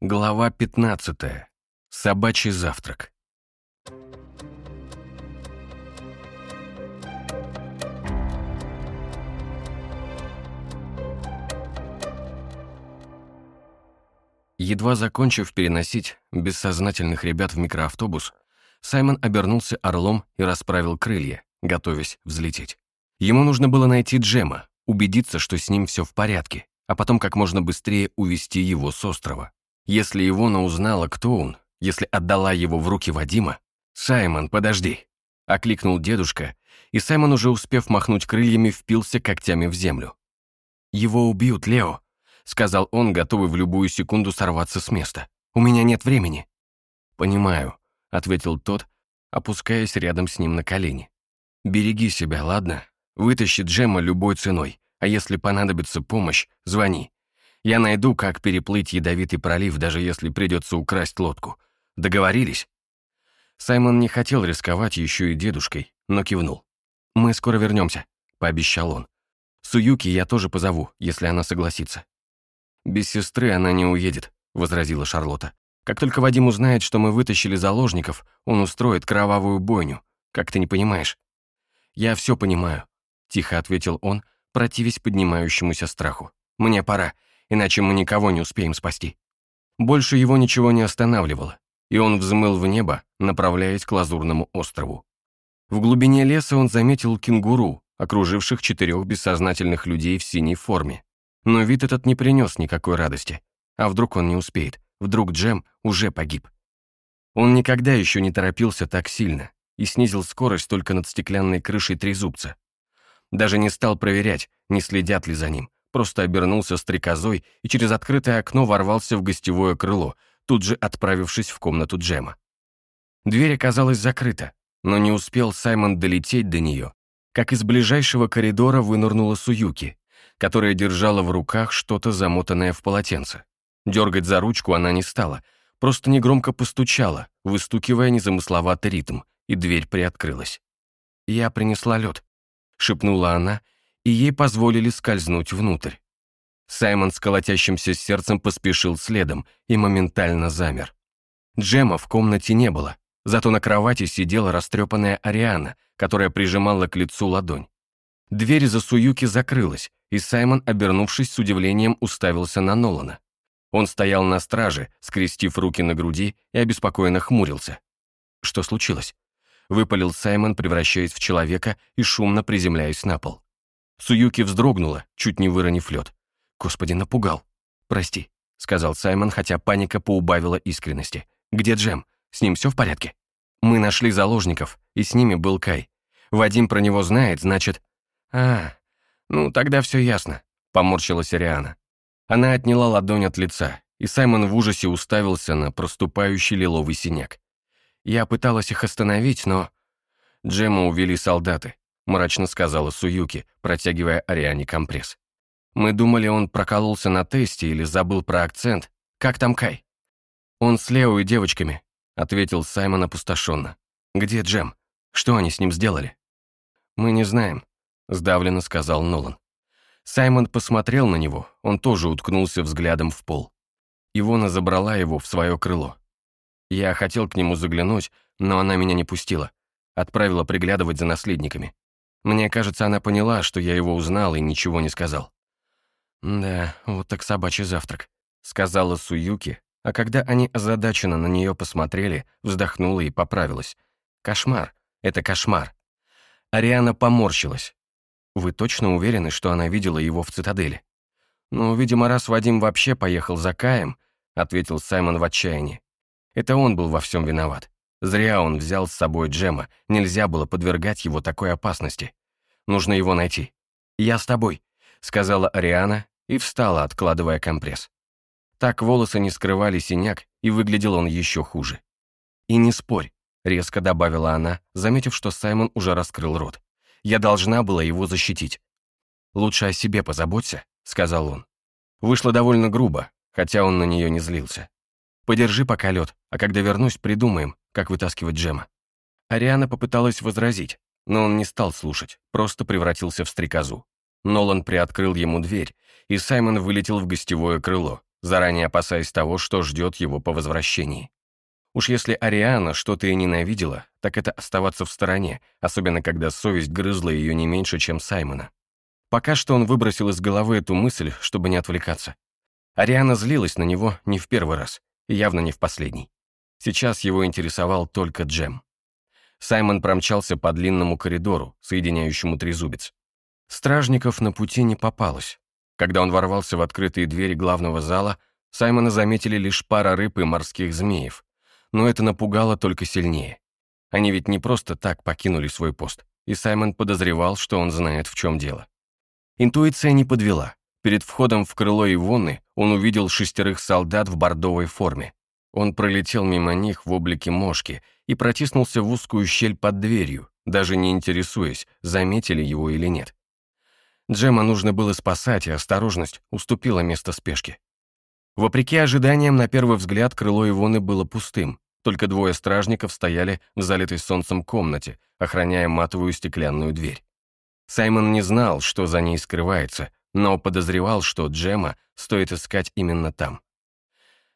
Глава 15. Собачий завтрак. Едва закончив переносить бессознательных ребят в микроавтобус, Саймон обернулся орлом и расправил крылья, готовясь взлететь. Ему нужно было найти Джема, убедиться, что с ним все в порядке, а потом как можно быстрее увести его с острова. Если Ивона узнала, кто он, если отдала его в руки Вадима, «Саймон, подожди!» — окликнул дедушка, и Саймон, уже успев махнуть крыльями, впился когтями в землю. «Его убьют, Лео», — сказал он, готовый в любую секунду сорваться с места. «У меня нет времени». «Понимаю», — ответил тот, опускаясь рядом с ним на колени. «Береги себя, ладно? Вытащи Джема любой ценой, а если понадобится помощь, звони. Я найду, как переплыть ядовитый пролив, даже если придется украсть лодку. Договорились?» Саймон не хотел рисковать еще и дедушкой, но кивнул. «Мы скоро вернемся», — пообещал он. «Суюки я тоже позову, если она согласится». «Без сестры она не уедет», — возразила Шарлотта. «Как только Вадим узнает, что мы вытащили заложников, он устроит кровавую бойню. Как ты не понимаешь?» «Я все понимаю», — тихо ответил он, противясь поднимающемуся страху. «Мне пора иначе мы никого не успеем спасти». Больше его ничего не останавливало, и он взмыл в небо, направляясь к Лазурному острову. В глубине леса он заметил кенгуру, окруживших четырех бессознательных людей в синей форме. Но вид этот не принес никакой радости. А вдруг он не успеет? Вдруг Джем уже погиб? Он никогда еще не торопился так сильно и снизил скорость только над стеклянной крышей трезубца. Даже не стал проверять, не следят ли за ним, просто обернулся стрекозой и через открытое окно ворвался в гостевое крыло, тут же отправившись в комнату Джема. Дверь оказалась закрыта, но не успел Саймон долететь до нее, как из ближайшего коридора вынырнула Суюки, которая держала в руках что-то замотанное в полотенце. Дергать за ручку она не стала, просто негромко постучала, выстукивая незамысловатый ритм, и дверь приоткрылась. «Я принесла лед», — шепнула она и ей позволили скользнуть внутрь. Саймон с колотящимся сердцем поспешил следом и моментально замер. Джема в комнате не было, зато на кровати сидела растрепанная Ариана, которая прижимала к лицу ладонь. Дверь за Суюки закрылась, и Саймон, обернувшись с удивлением, уставился на Нолана. Он стоял на страже, скрестив руки на груди и обеспокоенно хмурился. «Что случилось?» — выпалил Саймон, превращаясь в человека и шумно приземляясь на пол. Суюки вздрогнула, чуть не выронив лед. «Господи, напугал. Прости», — сказал Саймон, хотя паника поубавила искренности. «Где Джем? С ним все в порядке?» «Мы нашли заложников, и с ними был Кай. Вадим про него знает, значит...» «А, ну тогда все ясно», — поморщилась Ариана. Она отняла ладонь от лица, и Саймон в ужасе уставился на проступающий лиловый синяк. Я пыталась их остановить, но... Джема увели солдаты. — мрачно сказала Суюки, протягивая Ариане компресс. «Мы думали, он прокололся на тесте или забыл про акцент. Как там Кай?» «Он с Лео и девочками», — ответил Саймон опустошенно. «Где Джем? Что они с ним сделали?» «Мы не знаем», — сдавленно сказал Нолан. Саймон посмотрел на него, он тоже уткнулся взглядом в пол. Ивона забрала его в свое крыло. Я хотел к нему заглянуть, но она меня не пустила. Отправила приглядывать за наследниками. Мне кажется, она поняла, что я его узнал и ничего не сказал. «Да, вот так собачий завтрак», — сказала Суюки, а когда они озадаченно на нее посмотрели, вздохнула и поправилась. «Кошмар. Это кошмар». Ариана поморщилась. «Вы точно уверены, что она видела его в цитадели?» «Ну, видимо, раз Вадим вообще поехал за Каем», — ответил Саймон в отчаянии. «Это он был во всем виноват. Зря он взял с собой Джема, нельзя было подвергать его такой опасности. Нужно его найти. «Я с тобой», — сказала Ариана и встала, откладывая компресс. Так волосы не скрывали синяк, и выглядел он еще хуже. «И не спорь», — резко добавила она, заметив, что Саймон уже раскрыл рот. «Я должна была его защитить». «Лучше о себе позаботься», — сказал он. Вышло довольно грубо, хотя он на нее не злился. «Подержи пока лед, а когда вернусь, придумаем, как вытаскивать Джема». Ариана попыталась возразить, но он не стал слушать, просто превратился в стрекозу. Нолан приоткрыл ему дверь, и Саймон вылетел в гостевое крыло, заранее опасаясь того, что ждет его по возвращении. Уж если Ариана что-то и ненавидела, так это оставаться в стороне, особенно когда совесть грызла ее не меньше, чем Саймона. Пока что он выбросил из головы эту мысль, чтобы не отвлекаться. Ариана злилась на него не в первый раз, явно не в последний. Сейчас его интересовал только Джем. Саймон промчался по длинному коридору, соединяющему трезубец. Стражников на пути не попалось. Когда он ворвался в открытые двери главного зала, Саймона заметили лишь пара рыб и морских змеев, но это напугало только сильнее. Они ведь не просто так покинули свой пост, и Саймон подозревал, что он знает, в чем дело. Интуиция не подвела. Перед входом в крыло Ивонны он увидел шестерых солдат в бордовой форме. Он пролетел мимо них в облике мошки и протиснулся в узкую щель под дверью, даже не интересуясь, заметили его или нет. Джема нужно было спасать, и осторожность уступила место спешке. Вопреки ожиданиям, на первый взгляд, крыло Ивоны было пустым. Только двое стражников стояли в залитой солнцем комнате, охраняя матовую стеклянную дверь. Саймон не знал, что за ней скрывается, но подозревал, что Джема стоит искать именно там.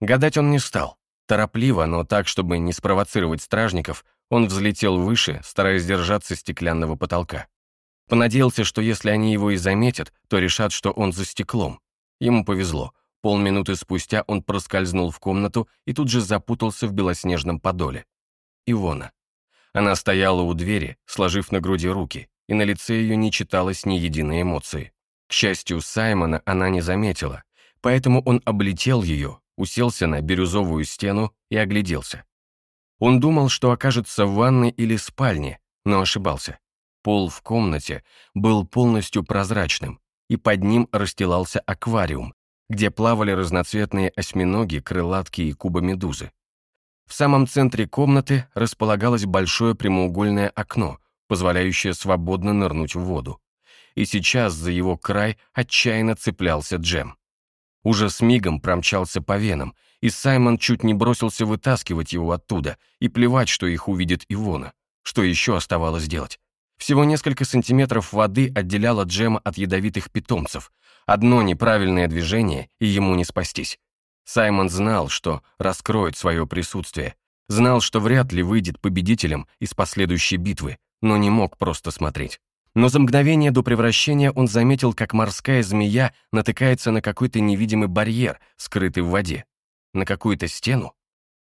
Гадать он не стал. Торопливо, но так, чтобы не спровоцировать стражников, он взлетел выше, стараясь держаться стеклянного потолка. Понадеялся, что если они его и заметят, то решат, что он за стеклом. Ему повезло. Полминуты спустя он проскользнул в комнату и тут же запутался в белоснежном подоле. Ивона. Она стояла у двери, сложив на груди руки, и на лице ее не читалось ни единой эмоции. К счастью, Саймона она не заметила, поэтому он облетел ее, уселся на бирюзовую стену и огляделся. Он думал, что окажется в ванной или спальне, но ошибался. Пол в комнате был полностью прозрачным, и под ним расстилался аквариум, где плавали разноцветные осьминоги, крылатки и кубомедузы. В самом центре комнаты располагалось большое прямоугольное окно, позволяющее свободно нырнуть в воду. И сейчас за его край отчаянно цеплялся Джем. Уже с мигом промчался по венам, и Саймон чуть не бросился вытаскивать его оттуда, и плевать, что их увидит Ивона. Что еще оставалось делать? Всего несколько сантиметров воды отделяло Джема от ядовитых питомцев, Одно неправильное движение, и ему не спастись. Саймон знал, что раскроет свое присутствие, знал, что вряд ли выйдет победителем из последующей битвы, но не мог просто смотреть. Но за мгновение до превращения он заметил, как морская змея натыкается на какой-то невидимый барьер, скрытый в воде. На какую-то стену.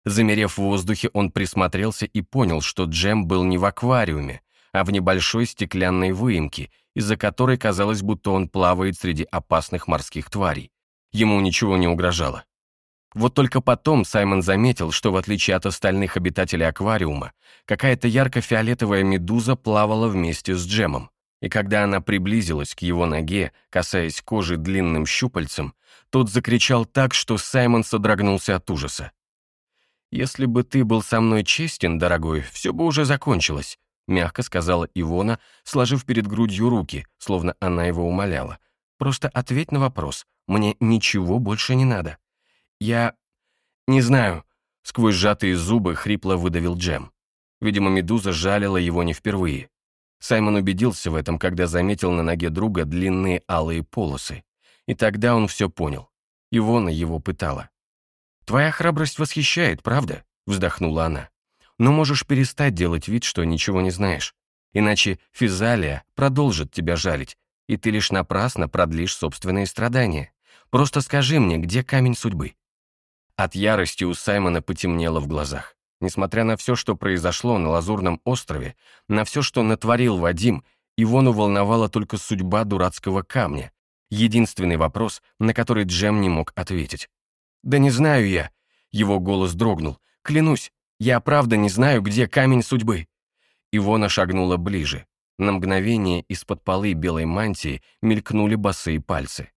Замерев в воздухе, он присмотрелся и понял, что Джем был не в аквариуме, а в небольшой стеклянной выемке, из-за которой казалось, будто он плавает среди опасных морских тварей. Ему ничего не угрожало. Вот только потом Саймон заметил, что в отличие от остальных обитателей аквариума, какая-то ярко-фиолетовая медуза плавала вместе с Джемом. И когда она приблизилась к его ноге, касаясь кожи длинным щупальцем, тот закричал так, что Саймон содрогнулся от ужаса. «Если бы ты был со мной честен, дорогой, все бы уже закончилось», мягко сказала Ивона, сложив перед грудью руки, словно она его умоляла. «Просто ответь на вопрос. Мне ничего больше не надо». «Я... не знаю», — сквозь сжатые зубы хрипло выдавил Джем. Видимо, медуза жалила его не впервые. Саймон убедился в этом, когда заметил на ноге друга длинные алые полосы. И тогда он все понял. Ивона его пытала. «Твоя храбрость восхищает, правда?» — вздохнула она но можешь перестать делать вид, что ничего не знаешь. Иначе физалия продолжит тебя жалить, и ты лишь напрасно продлишь собственные страдания. Просто скажи мне, где камень судьбы?» От ярости у Саймона потемнело в глазах. Несмотря на все, что произошло на Лазурном острове, на все, что натворил Вадим, Ивону волновала только судьба дурацкого камня. Единственный вопрос, на который Джем не мог ответить. «Да не знаю я», — его голос дрогнул. «Клянусь, я правда не знаю, где камень судьбы». Ивона шагнула ближе. На мгновение из-под полы белой мантии мелькнули босые пальцы.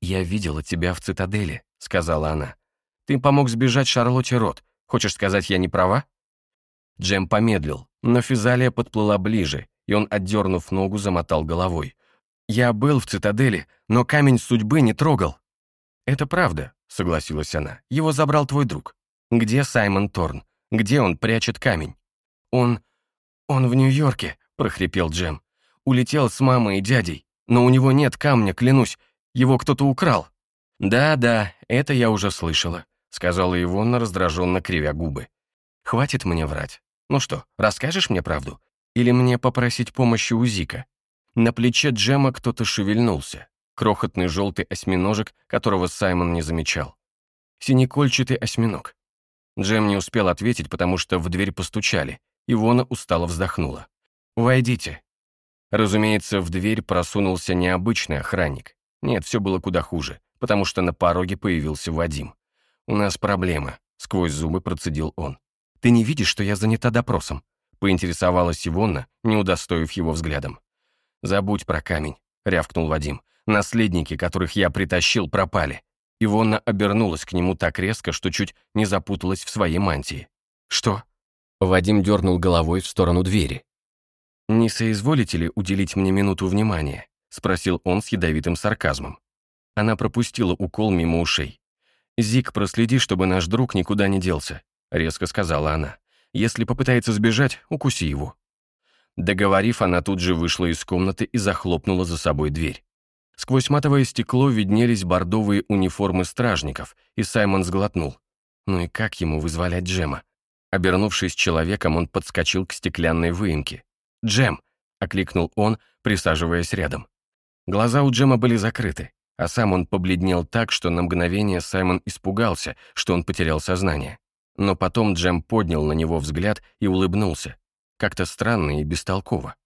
«Я видела тебя в цитадели», — сказала она. «Ты помог сбежать Шарлотте Рот. Хочешь сказать, я не права?» Джем помедлил, но Физалия подплыла ближе, и он, отдернув ногу, замотал головой. «Я был в цитадели, но камень судьбы не трогал». «Это правда», — согласилась она. «Его забрал твой друг. Где Саймон Торн? Где он прячет камень? Он... он в Нью-Йорке, прохрипел Джем. Улетел с мамой и дядей. Но у него нет камня, клянусь. Его кто-то украл. «Да-да, это я уже слышала», — сказала Ивонна, раздраженно кривя губы. «Хватит мне врать. Ну что, расскажешь мне правду? Или мне попросить помощи у Зика?» На плече Джема кто-то шевельнулся. Крохотный желтый осьминожек, которого Саймон не замечал. Синекольчатый осьминог. Джем не успел ответить, потому что в дверь постучали. Ивона устало вздохнула. «Войдите». Разумеется, в дверь просунулся необычный охранник. Нет, все было куда хуже, потому что на пороге появился Вадим. «У нас проблема», — сквозь зубы процедил он. «Ты не видишь, что я занята допросом?» — поинтересовалась Ивонна, не удостоив его взглядом. «Забудь про камень», — рявкнул Вадим. «Наследники, которых я притащил, пропали». Ивонна обернулась к нему так резко, что чуть не запуталась в своей мантии. «Что?» Вадим дернул головой в сторону двери. «Не соизволите ли уделить мне минуту внимания?» — спросил он с ядовитым сарказмом. Она пропустила укол мимо ушей. «Зик, проследи, чтобы наш друг никуда не делся», — резко сказала она. «Если попытается сбежать, укуси его». Договорив, она тут же вышла из комнаты и захлопнула за собой дверь. Сквозь матовое стекло виднелись бордовые униформы стражников, и Саймон сглотнул. Ну и как ему вызволять Джема? Обернувшись человеком, он подскочил к стеклянной выемке. «Джем!» — окликнул он, присаживаясь рядом. Глаза у Джема были закрыты, а сам он побледнел так, что на мгновение Саймон испугался, что он потерял сознание. Но потом Джем поднял на него взгляд и улыбнулся. Как-то странно и бестолково.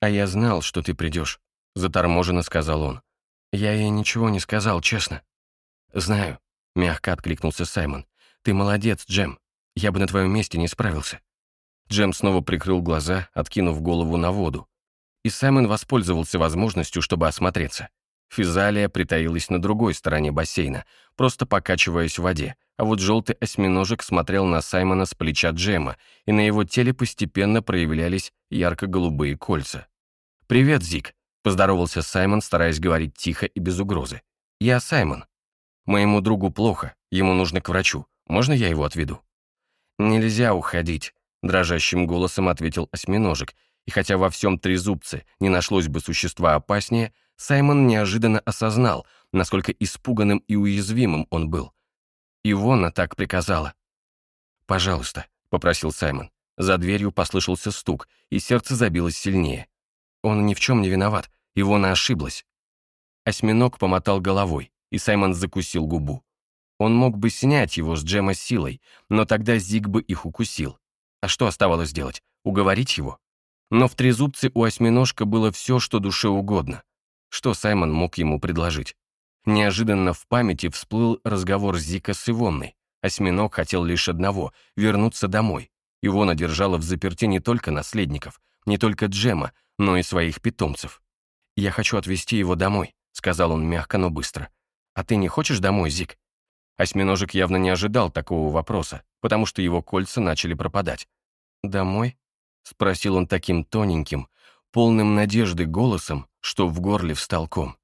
«А я знал, что ты придешь», — заторможенно сказал он. «Я ей ничего не сказал, честно». «Знаю», — мягко откликнулся Саймон. «Ты молодец, Джем. Я бы на твоем месте не справился». Джем снова прикрыл глаза, откинув голову на воду. И Саймон воспользовался возможностью, чтобы осмотреться. Физалия притаилась на другой стороне бассейна, просто покачиваясь в воде, а вот желтый осьминожек смотрел на Саймона с плеча Джема, и на его теле постепенно проявлялись ярко-голубые кольца. «Привет, Зик», — поздоровался Саймон, стараясь говорить тихо и без угрозы. «Я Саймон. Моему другу плохо, ему нужно к врачу. Можно я его отведу?» «Нельзя уходить», — дрожащим голосом ответил осьминожек, и хотя во всем трезубце не нашлось бы существа опаснее, Саймон неожиданно осознал, насколько испуганным и уязвимым он был. Ивона так приказала. «Пожалуйста», — попросил Саймон. За дверью послышался стук, и сердце забилось сильнее. Он ни в чем не виноват, Ивона ошиблась. Осьминог помотал головой, и Саймон закусил губу. Он мог бы снять его с Джема силой, но тогда Зиг бы их укусил. А что оставалось делать? Уговорить его? Но в трезубце у осьминожка было все, что душе угодно. Что Саймон мог ему предложить? Неожиданно в памяти всплыл разговор Зика с Ивонной. Осьминог хотел лишь одного — вернуться домой. Ивона держала в заперти не только наследников, не только Джема, но и своих питомцев. «Я хочу отвезти его домой», — сказал он мягко, но быстро. «А ты не хочешь домой, Зик?» Осьминожек явно не ожидал такого вопроса, потому что его кольца начали пропадать. «Домой?» — спросил он таким тоненьким, полным надежды голосом, что в горле встал ком.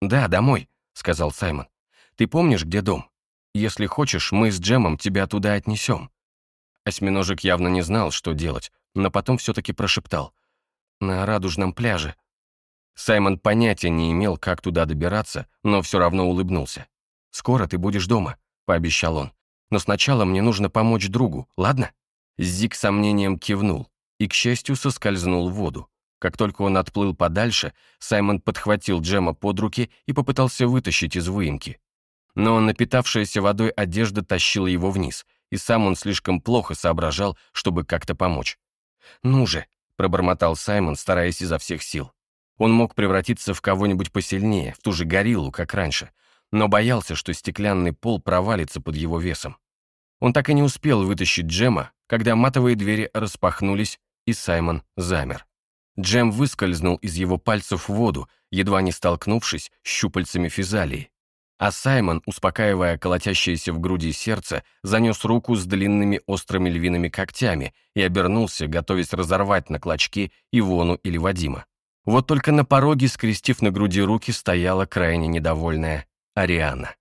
«Да, домой», — сказал Саймон. «Ты помнишь, где дом? Если хочешь, мы с Джемом тебя туда отнесем». Осьминожек явно не знал, что делать, но потом все-таки прошептал. «На радужном пляже». Саймон понятия не имел, как туда добираться, но все равно улыбнулся. «Скоро ты будешь дома», — пообещал он. «Но сначала мне нужно помочь другу, ладно?» Зик сомнением кивнул и, к счастью, соскользнул в воду. Как только он отплыл подальше, Саймон подхватил Джема под руки и попытался вытащить из выемки. Но напитавшаяся водой одежда тащила его вниз, и сам он слишком плохо соображал, чтобы как-то помочь. «Ну же», — пробормотал Саймон, стараясь изо всех сил. Он мог превратиться в кого-нибудь посильнее, в ту же гориллу, как раньше, но боялся, что стеклянный пол провалится под его весом. Он так и не успел вытащить Джема, когда матовые двери распахнулись, и Саймон замер. Джем выскользнул из его пальцев в воду, едва не столкнувшись с щупальцами физалии. А Саймон, успокаивая колотящееся в груди сердце, занес руку с длинными острыми львиными когтями и обернулся, готовясь разорвать на клочки Ивону или Вадима. Вот только на пороге, скрестив на груди руки, стояла крайне недовольная Ариана.